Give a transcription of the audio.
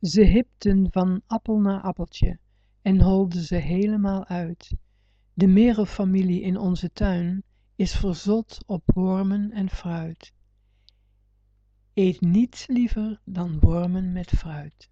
ze hipten van appel naar appeltje en holden ze helemaal uit. De merenfamilie in onze tuin is verzot op wormen en fruit. Eet niets liever dan wormen met fruit.